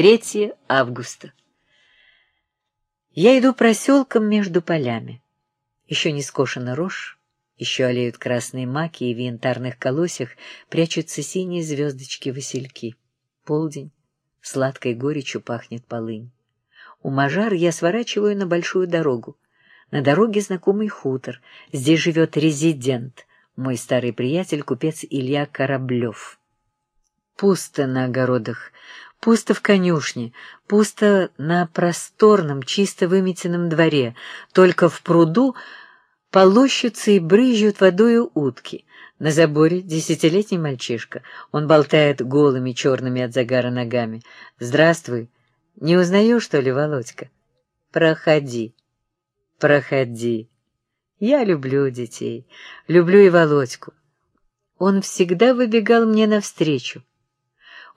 3 августа. Я иду проселком между полями. Еще не скошена рожь, еще олеют красные маки, и в янтарных колосьях прячутся синие звездочки-васильки. Полдень, сладкой горечью пахнет полынь. У Мажар я сворачиваю на большую дорогу. На дороге знакомый хутор. Здесь живет резидент, мой старый приятель, купец Илья Кораблев. Пусто на огородах, пусто в конюшне, пусто на просторном, чисто выметенном дворе. Только в пруду полощутся и брызжут водою утки. На заборе десятилетний мальчишка. Он болтает голыми черными от загара ногами. «Здравствуй! Не узнаешь, что ли, Володька? Проходи, проходи. Я люблю детей, люблю и Володьку. Он всегда выбегал мне навстречу.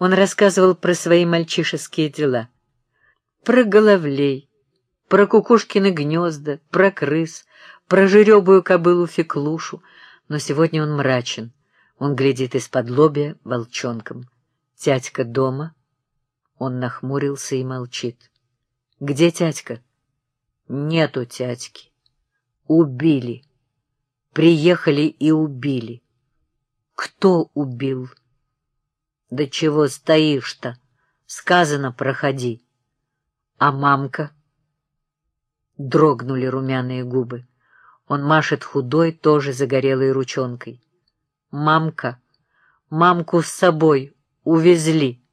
Он рассказывал про свои мальчишеские дела. Про головлей, про кукушкины гнезда, про крыс, про жеребую кобылу Феклушу, но сегодня он мрачен. Он глядит из-под лобья волчонком. Тятька дома. Он нахмурился и молчит. «Где тятька?» «Нету тятьки. Убили. Приехали и убили. Кто убил?» «Да чего стоишь-то? Сказано, проходи. А мамка?» Дрогнули румяные губы. Он машет худой, тоже загорелой ручонкой. «Мамка! Мамку с собой! Увезли!»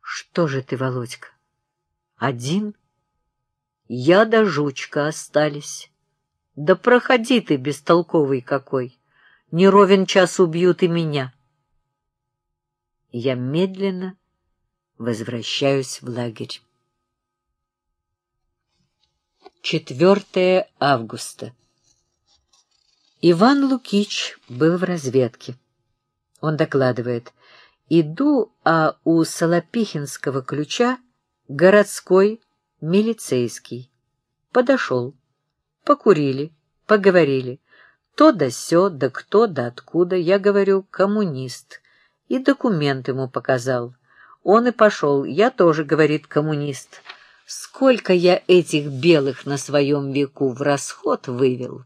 «Что же ты, Володька? Один?» «Я да жучка остались. Да проходи ты, бестолковый какой! Не ровен час убьют и меня!» Я медленно возвращаюсь в лагерь. 4 августа. Иван Лукич был в разведке. Он докладывает. Иду, а у Солопихинского ключа городской милицейский. Подошел. Покурили, поговорили. То да сё, да кто да откуда. Я говорю, коммунист. И документ ему показал. Он и пошел. Я тоже, говорит, коммунист. Сколько я этих белых на своем веку в расход вывел.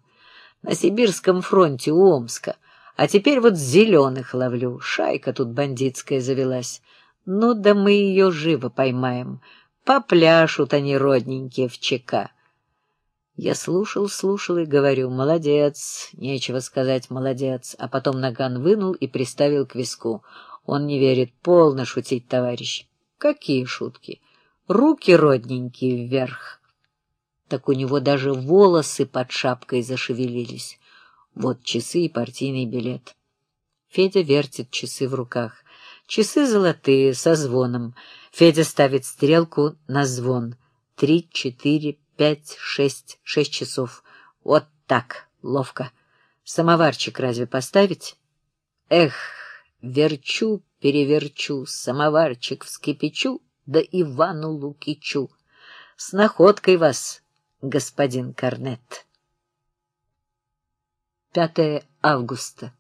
На Сибирском фронте у Омска. А теперь вот зеленых ловлю. Шайка тут бандитская завелась. Ну да мы ее живо поймаем. Попляшут они родненькие в ЧК. Я слушал, слушал и говорю, молодец, нечего сказать, молодец, а потом наган вынул и приставил к виску. Он не верит, полно шутить, товарищ. Какие шутки? руки родненькие вверх. Так у него даже волосы под шапкой зашевелились. Вот часы и партийный билет. Федя вертит часы в руках. Часы золотые, со звоном. Федя ставит стрелку на звон. Три, четыре, пять, шесть, шесть часов. Вот так, ловко. Самоварчик разве поставить? Эх, верчу, переверчу, самоварчик вскипячу, да Ивану Лукичу. С находкой вас, господин Корнет. 5 августа.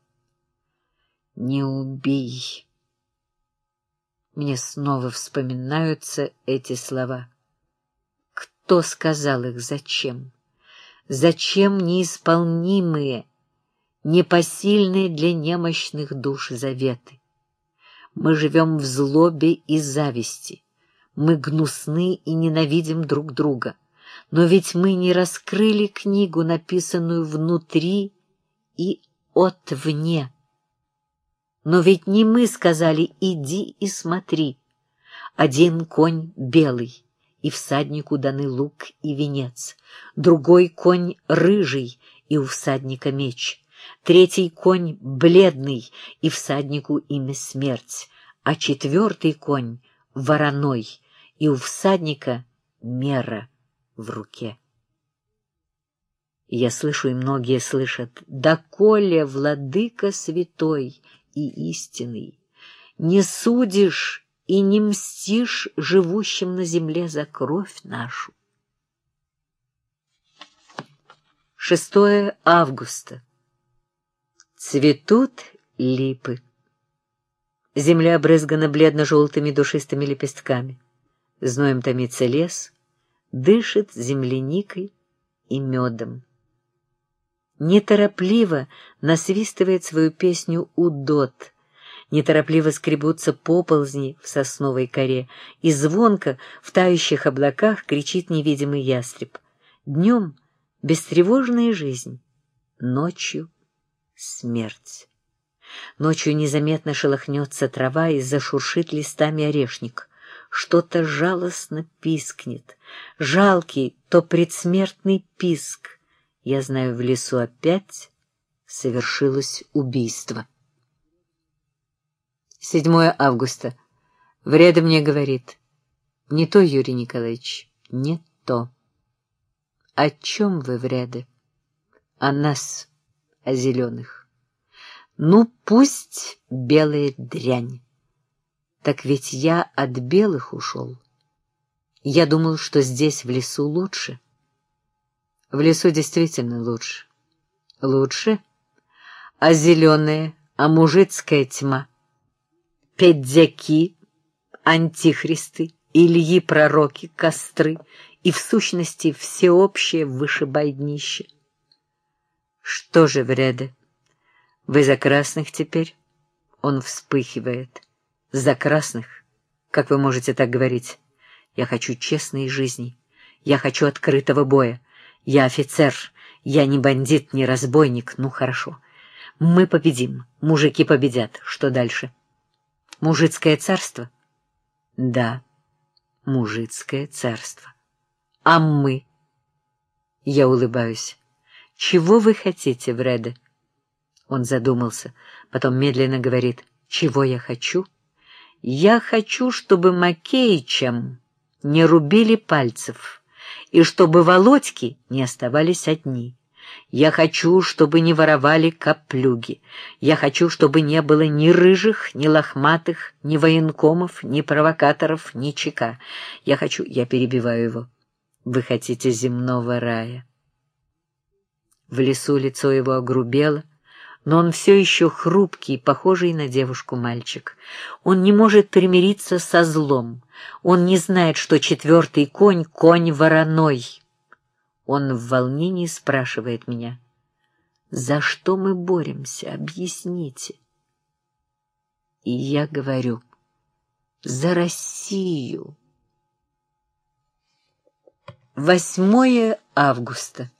Не убей. Мне снова вспоминаются эти слова. Кто сказал их, зачем? Зачем неисполнимые, непосильные для немощных душ заветы? Мы живем в злобе и зависти. Мы гнусны и ненавидим друг друга. Но ведь мы не раскрыли книгу, написанную внутри и отвне. Но ведь не мы сказали «иди и смотри». Один конь белый, и всаднику даны лук и венец. Другой конь рыжий, и у всадника меч. Третий конь бледный, и всаднику имя смерть. А четвертый конь вороной, и у всадника мера в руке. Я слышу, и многие слышат, «Доколе, владыка святой и истинный, не судишь и не мстишь живущим на земле за кровь нашу». 6 августа. Цветут липы. Земля обрызгана бледно-желтыми душистыми лепестками. Зноем томится лес, дышит земляникой и медом. Неторопливо насвистывает свою песню удот, неторопливо скребутся поползни в сосновой коре, и звонко в тающих облаках кричит невидимый ястреб. Днем бестревожная жизнь, ночью смерть. Ночью незаметно шелохнется трава и зашуршит листами орешник. Что-то жалостно пискнет. Жалкий, то предсмертный писк. Я знаю, в лесу опять совершилось убийство. 7 августа. Вреда мне говорит. Не то, Юрий Николаевич, не то. О чем вы, Вреда? О нас, о зеленых. Ну, пусть белая дрянь. Так ведь я от белых ушел. Я думал, что здесь, в лесу, лучше. В лесу действительно лучше. Лучше? А зеленая, а мужицкая тьма? Педзяки, антихристы, Ильи пророки, костры и, в сущности, всеобщее вышибайднище. Что же, вреда? Вы за красных теперь? Он вспыхивает. За красных? Как вы можете так говорить? Я хочу честной жизни. Я хочу открытого боя. Я офицер. Я не бандит, не разбойник. Ну, хорошо. Мы победим. Мужики победят. Что дальше? Мужицкое царство? Да, мужицкое царство. А мы? Я улыбаюсь. Чего вы хотите, Вреде? Он задумался, потом медленно говорит, «Чего я хочу?» «Я хочу, чтобы Макеичам не рубили пальцев, и чтобы Володьки не оставались одни. Я хочу, чтобы не воровали каплюги. Я хочу, чтобы не было ни рыжих, ни лохматых, ни военкомов, ни провокаторов, ни чека. Я хочу... Я перебиваю его. Вы хотите земного рая?» В лесу лицо его огрубело, но он все еще хрупкий, похожий на девушку мальчик. Он не может примириться со злом. Он не знает, что четвертый конь — конь вороной. Он в волнении спрашивает меня, «За что мы боремся? Объясните». И я говорю, «За Россию». 8 августа.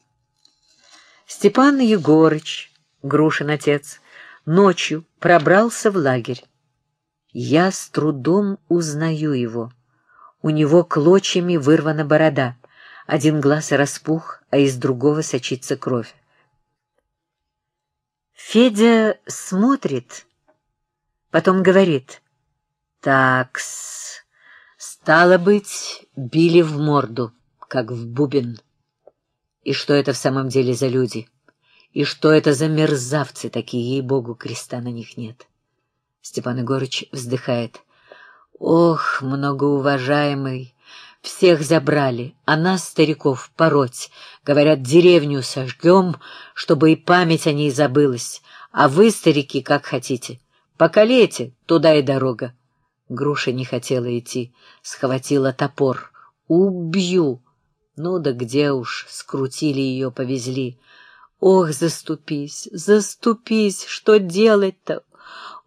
Степан Егорыч Грушин отец, ночью пробрался в лагерь. Я с трудом узнаю его. У него клочьями вырвана борода, один глаз распух, а из другого сочится кровь. Федя смотрит, потом говорит, «Такс, стало быть, били в морду, как в бубен. И что это в самом деле за люди?» И что это за мерзавцы такие, ей-богу, креста на них нет. Степан Егорыч вздыхает. Ох, многоуважаемый, всех забрали, а нас, стариков, пороть. Говорят, деревню сожгем, чтобы и память о ней забылась. А вы, старики, как хотите. Покалейте, туда и дорога. Груша не хотела идти, схватила топор. Убью! Ну да где уж, скрутили ее, повезли. Ох, заступись, заступись, что делать-то?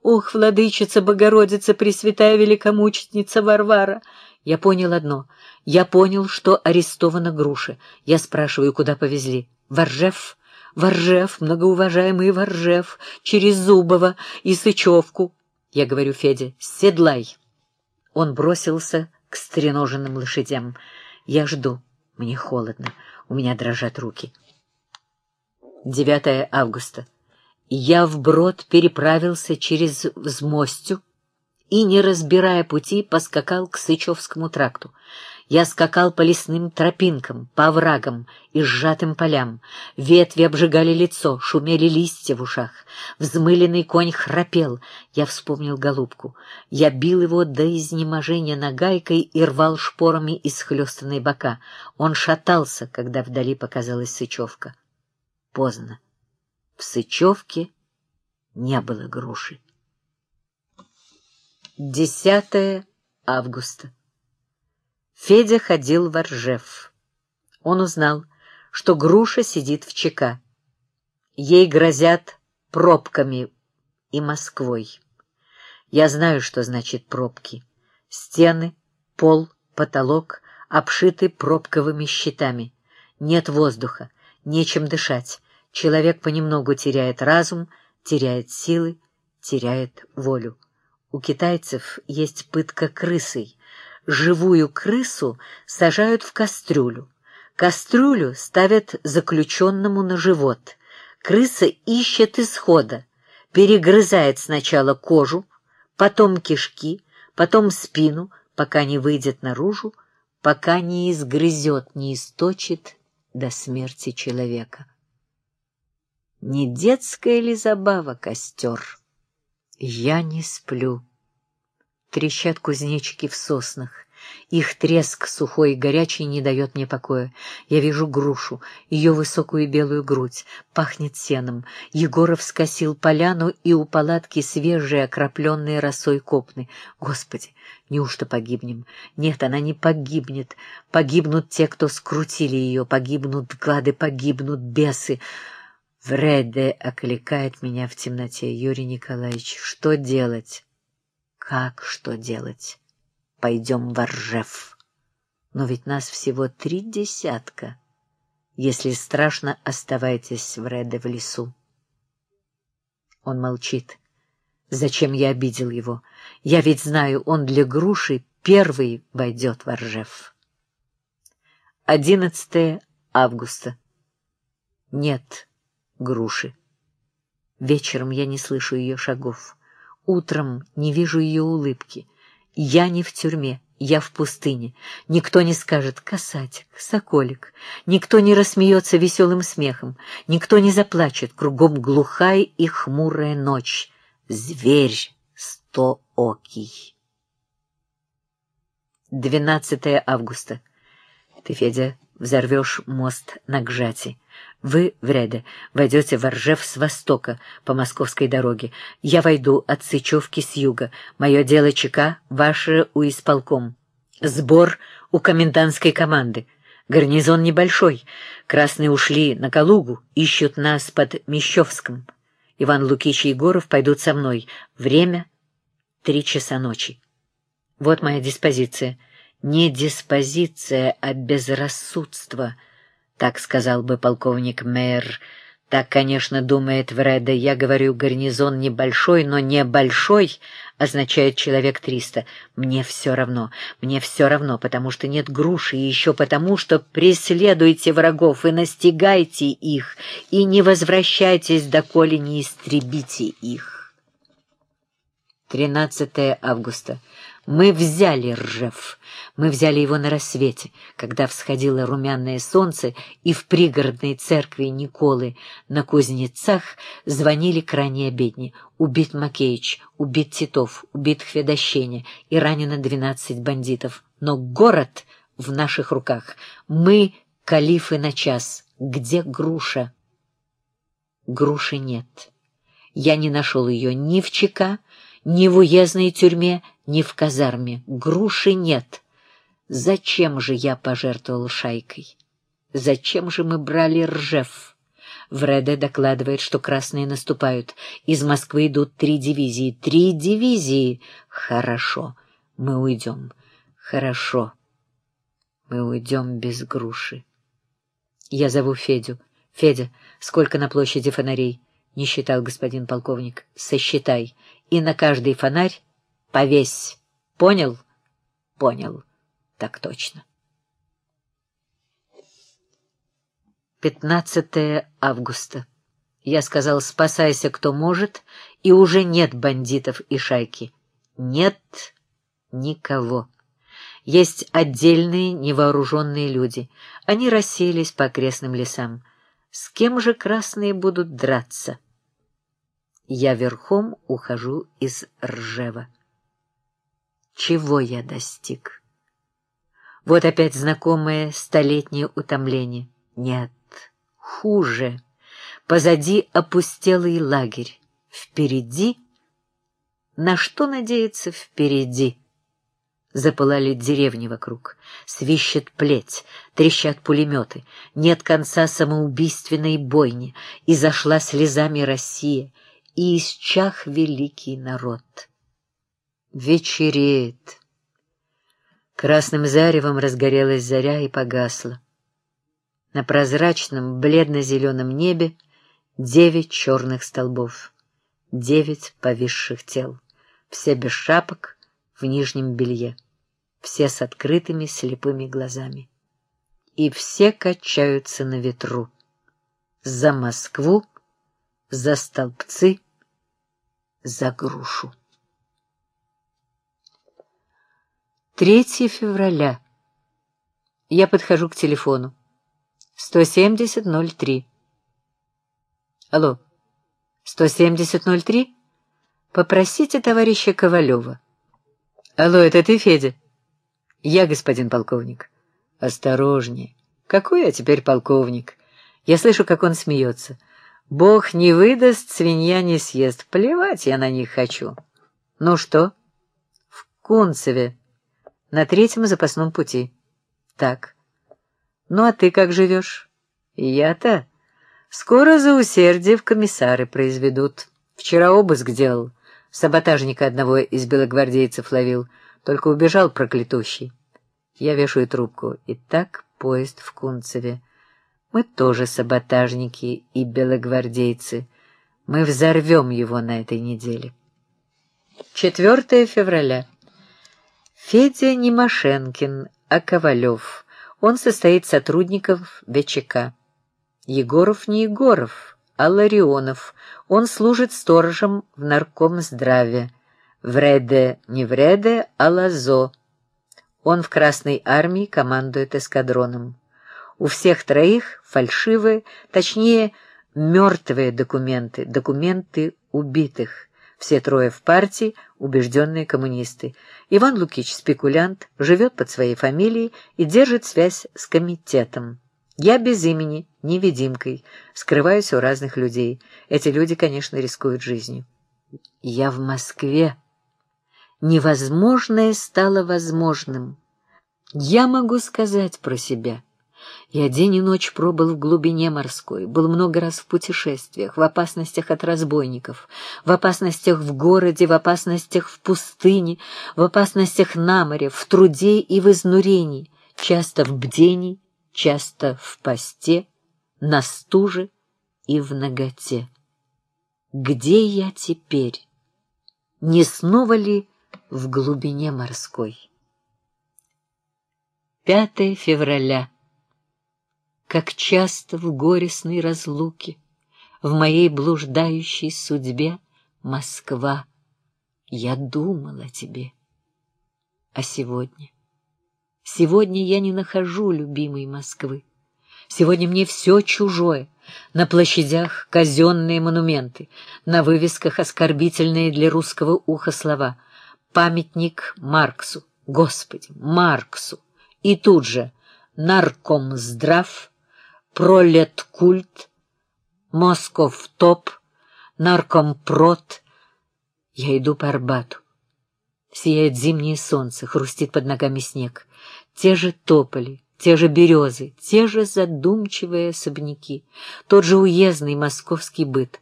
Ох, владычица Богородица, Пресвятая Великомученица Варвара! Я понял одно. Я понял, что арестована груша. Я спрашиваю, куда повезли. Воржев? Воржев, многоуважаемый Воржев, через Зубова и Сычевку. Я говорю Феде, седлай. Он бросился к стреноженным лошадям. Я жду. Мне холодно. У меня дрожат руки. 9 августа. Я вброд переправился через Взмостью и, не разбирая пути, поскакал к Сычевскому тракту. Я скакал по лесным тропинкам, по оврагам и сжатым полям. Ветви обжигали лицо, шумели листья в ушах. Взмыленный конь храпел. Я вспомнил голубку. Я бил его до изнеможения нагайкой и рвал шпорами исхлестанной бока. Он шатался, когда вдали показалась Сычевка поздно. В Сычевке не было груши. 10 августа. Федя ходил в Ржев. Он узнал, что Груша сидит в ЧК. Ей грозят пробками и Москвой. Я знаю, что значит пробки. Стены, пол, потолок обшиты пробковыми щитами. Нет воздуха, нечем дышать. Человек понемногу теряет разум, теряет силы, теряет волю. У китайцев есть пытка крысой. Живую крысу сажают в кастрюлю. Кастрюлю ставят заключенному на живот. Крыса ищет исхода, перегрызает сначала кожу, потом кишки, потом спину, пока не выйдет наружу, пока не изгрызет, не источит до смерти человека. Не детская ли забава костер? Я не сплю. Трещат кузнечики в соснах. Их треск сухой и горячий не дает мне покоя. Я вижу грушу, ее высокую белую грудь, пахнет сеном. Егоров скосил поляну, и у палатки свежие, окропленные росой копны. Господи, неужто погибнем? Нет, она не погибнет. Погибнут те, кто скрутили ее, погибнут гады, погибнут бесы. Вреде окликает меня в темноте. Юрий Николаевич, что делать? Как что делать? Пойдем в Ржев. Но ведь нас всего три десятка. Если страшно, оставайтесь в Реде в лесу. Он молчит. Зачем я обидел его? Я ведь знаю, он для груши первый войдет в Ржев. 11 августа. Нет груши. Вечером я не слышу ее шагов. Утром не вижу ее улыбки. Я не в тюрьме, я в пустыне. Никто не скажет «касатик», «соколик». Никто не рассмеется веселым смехом. Никто не заплачет. Кругом глухая и хмурая ночь. Зверь стоокий. 12 августа. Ты, Федя, взорвешь мост на Гжати. Вы, Вреде, войдете в Ржев с востока по московской дороге. Я войду от Сычевки с юга. Мое дело ЧК, ваше у исполком. Сбор у комендантской команды. Гарнизон небольшой. Красные ушли на Калугу, ищут нас под Мещовском. Иван Лукич и Егоров пойдут со мной. Время — три часа ночи. Вот моя диспозиция. Не диспозиция, а безрассудство — так сказал бы полковник Мэр. Так, конечно, думает Вреда. Я говорю, гарнизон небольшой, но небольшой означает человек триста. Мне все равно, мне все равно, потому что нет груши, и еще потому, что преследуйте врагов и настигайте их, и не возвращайтесь, доколе не истребите их. 13 августа. Мы взяли Ржев. Мы взяли его на рассвете, когда всходило румяное солнце, и в пригородной церкви Николы на Кузнецах звонили к обедне. Убит Макеич, убит Титов, убит Хведощеня и ранено двенадцать бандитов. Но город в наших руках. Мы — калифы на час. Где груша? Груши нет. Я не нашел ее ни в ЧК, ни в уездной тюрьме, ни в казарме. Груши нет. Зачем же я пожертвовал шайкой? Зачем же мы брали Ржев? Вреде докладывает, что красные наступают. Из Москвы идут три дивизии. Три дивизии! Хорошо, мы уйдем. Хорошо, мы уйдем без груши. Я зову Федю. Федя, сколько на площади фонарей? Не считал господин полковник. Сосчитай. И на каждый фонарь повесь. Понял? Понял. Так точно. 15 августа. Я сказал, спасайся, кто может, и уже нет бандитов и шайки. Нет никого. Есть отдельные невооруженные люди. Они расселись по окрестным лесам. С кем же красные будут драться? Я верхом ухожу из Ржева. Чего я достиг? Вот опять знакомое столетнее утомление. Нет, хуже. Позади опустелый лагерь. Впереди На что надеяться впереди? Запылали деревни вокруг, свищет плеть, трещат пулеметы, нет конца самоубийственной бойни, и зашла слезами Россия, и исчах великий народ. Вечереет. Красным заревом разгорелась заря и погасла. На прозрачном бледно-зеленом небе девять черных столбов, девять повисших тел, все без шапок, в нижнем белье все с открытыми слепыми глазами. И все качаются на ветру. За Москву, за столбцы, за грушу. 3 февраля. Я подхожу к телефону. 170-03. Алло. 170-03? Попросите товарища Ковалева. Алло, это ты, Федя? Я, господин полковник. Осторожнее. Какой я теперь полковник? Я слышу, как он смеется. Бог не выдаст, свинья не съест. Плевать я на них хочу. Ну что? В Кунцеве. На третьем запасном пути. Так. Ну, а ты как живешь? Я-то? Скоро за усердие в комиссары произведут. Вчера обыск делал. Саботажника одного из белогвардейцев ловил. Только убежал проклятущий. Я вешаю трубку. Итак, поезд в Кунцеве. Мы тоже саботажники и белогвардейцы. Мы взорвем его на этой неделе. 4 февраля. Федя не Машенкин, а Ковалев. Он состоит сотрудников ВЧК. Егоров не Егоров, а Ларионов. Он служит сторожем в наркомздраве. Вреде не Вреде, а Лазо. Он в Красной армии командует эскадроном. У всех троих фальшивые, точнее, мертвые документы, документы убитых. Все трое в партии убежденные коммунисты. Иван Лукич спекулянт, живет под своей фамилией и держит связь с комитетом. Я без имени, невидимкой, скрываюсь у разных людей. Эти люди, конечно, рискуют жизнью. Я в Москве невозможное стало возможным. Я могу сказать про себя. Я день и ночь пробыл в глубине морской, был много раз в путешествиях, в опасностях от разбойников, в опасностях в городе, в опасностях в пустыне, в опасностях на море, в труде и в изнурении, часто в бдении, часто в посте, на стуже и в наготе. Где я теперь? Не снова ли в глубине морской. 5 февраля. Как часто в горестной разлуке, В моей блуждающей судьбе, Москва, я думала о тебе. А сегодня? Сегодня я не нахожу любимой Москвы. Сегодня мне все чужое. На площадях казенные монументы, на вывесках оскорбительные для русского уха слова — памятник Марксу, Господи, Марксу. И тут же наркомздрав, пролеткульт, Москов топ, наркомпрот. Я иду по Арбату. Сияет зимнее солнце, хрустит под ногами снег. Те же тополи, те же березы, те же задумчивые особняки, тот же уездный московский быт.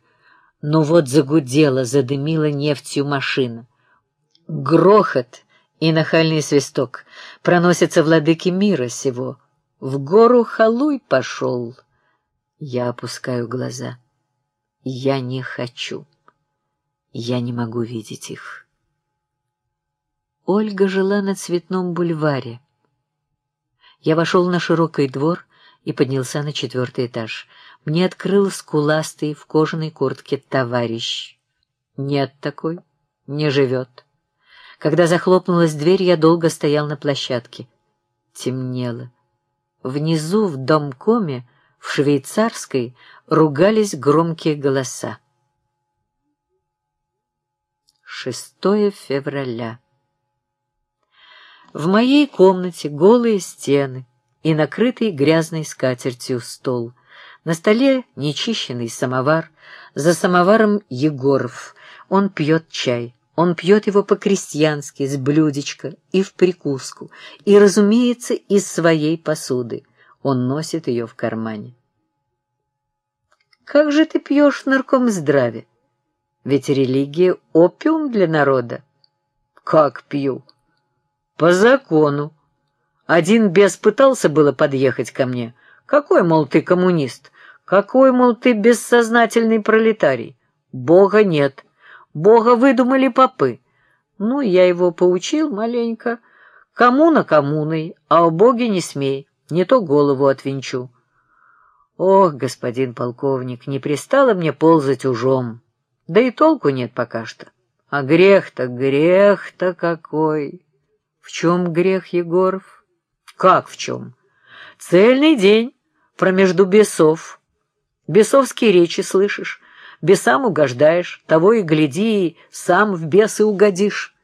Но вот загудела, задымила нефтью машина. Грохот и нахальный свисток проносятся владыки мира сего. В гору халуй пошел. Я опускаю глаза. Я не хочу. Я не могу видеть их. Ольга жила на Цветном бульваре. Я вошел на широкий двор и поднялся на четвертый этаж. Мне открыл скуластый в кожаной куртке товарищ. Нет такой, не живет. Когда захлопнулась дверь, я долго стоял на площадке. Темнело. Внизу, в домкоме, в швейцарской, ругались громкие голоса. 6 февраля. В моей комнате голые стены и накрытый грязной скатертью стол. На столе нечищенный самовар, за самоваром Егоров. Он пьет чай. Он пьет его по-крестьянски, с блюдечка и в прикуску, и, разумеется, из своей посуды. Он носит ее в кармане. Как же ты пьешь в наркомздраве? Ведь религия — опиум для народа. Как пью? По закону. Один бес пытался было подъехать ко мне. Какой, мол, ты коммунист? Какой, мол, ты бессознательный пролетарий? Бога нет. Бога выдумали попы. Ну, я его поучил маленько. Коммуна коммуной, а о Боге не смей, не то голову отвинчу. Ох, господин полковник, не пристало мне ползать ужом. Да и толку нет пока что. А грех-то, грех-то какой! В чем грех, Егоров? Как в чем? Цельный день промежду бесов. Бесовские речи слышишь, бесам угождаешь, того и гляди, сам в бесы угодишь.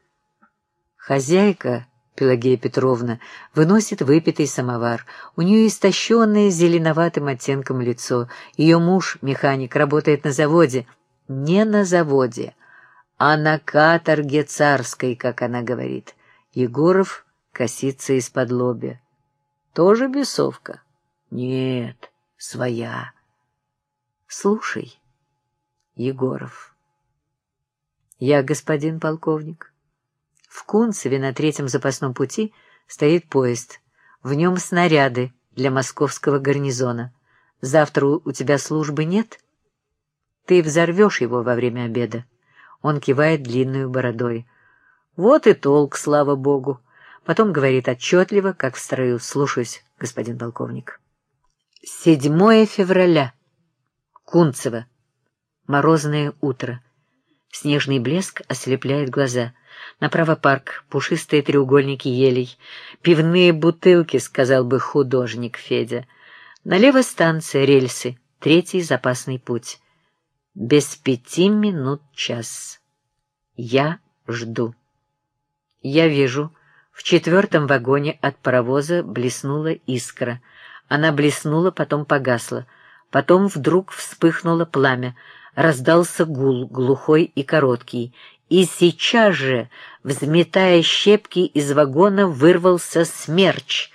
Хозяйка, Пелагея Петровна, выносит выпитый самовар. У нее истощенное зеленоватым оттенком лицо. Ее муж, механик, работает на заводе. Не на заводе, а на каторге царской, как она говорит. Егоров косится из-под лобя. Тоже бесовка? Нет, своя. Слушай, Егоров. Я господин полковник. В Кунцеве на третьем запасном пути стоит поезд. В нем снаряды для московского гарнизона. Завтра у тебя службы нет? Ты взорвешь его во время обеда. Он кивает длинную бородой. Вот и толк, слава богу. Потом говорит отчетливо, как в строю. Слушаюсь, господин полковник. Седьмое февраля. Кунцево. Морозное утро. Снежный блеск ослепляет глаза. Направо парк, пушистые треугольники елей. Пивные бутылки, сказал бы художник Федя. Налево станция, рельсы, третий запасный путь. Без пяти минут час. Я жду. Я вижу, в четвертом вагоне от паровоза блеснула искра. Она блеснула, потом погасла. Потом вдруг вспыхнуло пламя, раздался гул, глухой и короткий, и сейчас же, взметая щепки, из вагона вырвался смерч.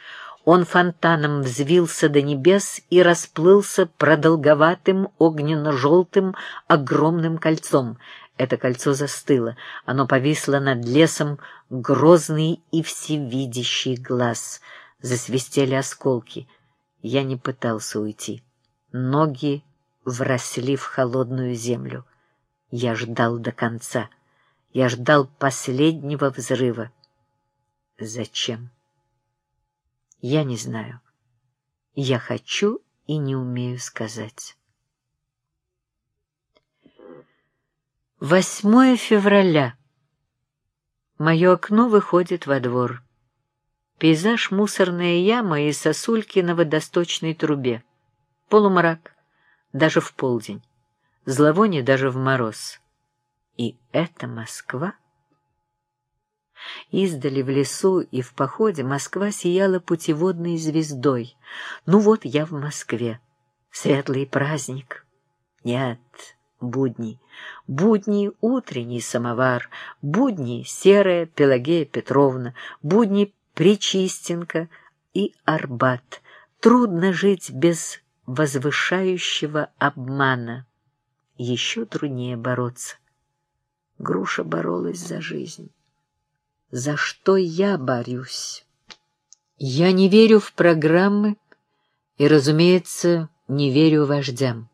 Он фонтаном взвился до небес и расплылся продолговатым огненно-желтым огромным кольцом. Это кольцо застыло, оно повисло над лесом, грозный и всевидящий глаз. Засвистели осколки. Я не пытался уйти. Ноги вросли в холодную землю. Я ждал до конца. Я ждал последнего взрыва. Зачем? Я не знаю. Я хочу и не умею сказать. 8 февраля. Мое окно выходит во двор. Пейзаж мусорная яма и сосульки на водосточной трубе. Полумрак, даже в полдень. Зловоние даже в мороз. И это Москва? Издали в лесу и в походе Москва сияла путеводной звездой. Ну вот я в Москве. Светлый праздник. Нет, будни. Будни утренний самовар, будни серая Пелагея Петровна, будни Причистенко и Арбат. Трудно жить без возвышающего обмана. Еще труднее бороться. Груша боролась за жизнь. За что я борюсь? Я не верю в программы и, разумеется, не верю вождям.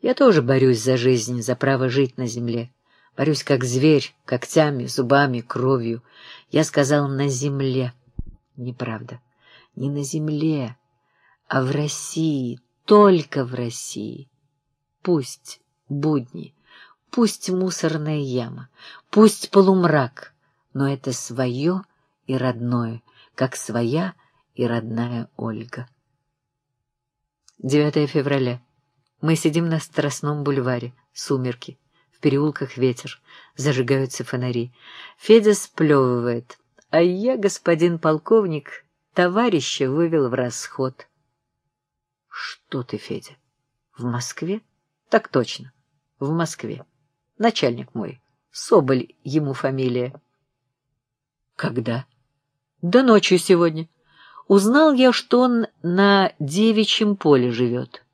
Я тоже борюсь за жизнь, за право жить на земле. Борюсь как зверь, когтями, зубами, кровью. Я сказал «на земле». Неправда. Не на земле, а в России, только в России. Пусть будни, пусть мусорная яма, пусть полумрак, но это свое и родное, как своя и родная Ольга. 9 февраля. Мы сидим на Страстном бульваре, сумерки, в переулках ветер, зажигаются фонари. Федя сплевывает, а я, господин полковник, товарища вывел в расход. Что ты, Федя, в Москве? Так точно, в Москве. Начальник мой, Соболь ему фамилия. Когда? Да ночью сегодня. Узнал я, что он на девичьем поле живет.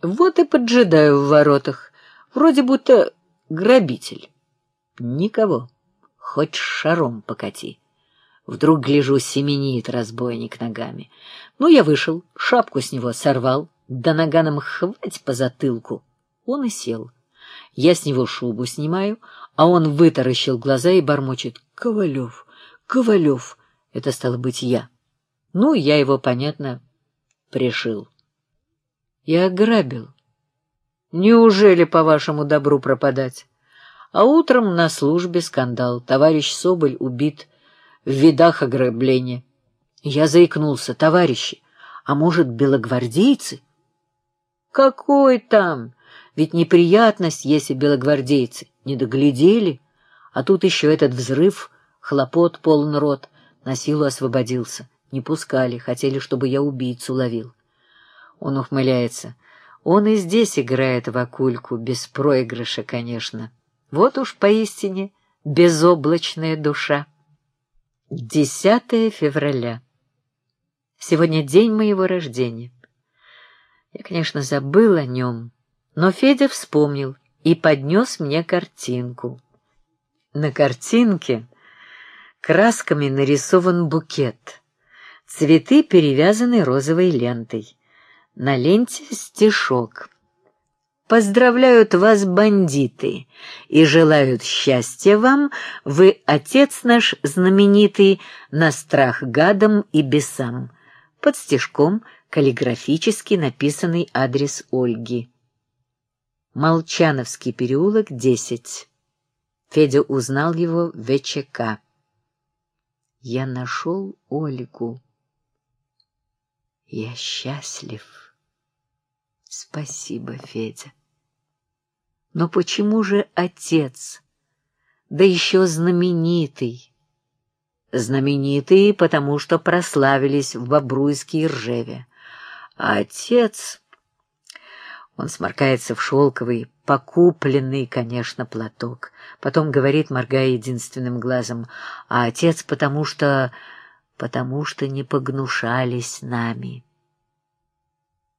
Вот и поджидаю в воротах. Вроде будто грабитель. Никого. Хоть шаром покати. Вдруг, гляжу, семенит разбойник ногами. Ну, я вышел, шапку с него сорвал, да наганом хвать по затылку. Он и сел. Я с него шубу снимаю, а он вытаращил глаза и бормочет. «Ковалев! Ковалев!» Это стало быть я. Ну, я его, понятно, пришил. Я ограбил. Неужели по вашему добру пропадать? А утром на службе скандал. Товарищ Соболь убит в видах ограбления. Я заикнулся. Товарищи, а может, белогвардейцы? Какой там? Ведь неприятность, если белогвардейцы не доглядели. А тут еще этот взрыв, хлопот полон рот, на силу освободился. Не пускали, хотели, чтобы я убийцу ловил. Он ухмыляется. Он и здесь играет в акульку, без проигрыша, конечно. Вот уж поистине безоблачная душа. 10 февраля. Сегодня день моего рождения. Я, конечно, забыл о нем, но Федя вспомнил и поднес мне картинку. На картинке красками нарисован букет. Цветы перевязаны розовой лентой. На ленте стишок. Поздравляют вас бандиты и желают счастья вам, вы отец наш знаменитый, на страх гадам и бесам. Под стишком каллиграфически написанный адрес Ольги. Молчановский переулок, 10. Федя узнал его в ВЧК. Я нашел Ольгу. Я счастлив. Спасибо, Федя. Но почему же отец, да еще знаменитый? Знаменитый, потому что прославились в Бобруйске и Ржеве. А отец... Он сморкается в шелковый, покупленный, конечно, платок. Потом говорит, моргая единственным глазом, а отец потому что... потому что не погнушались нами.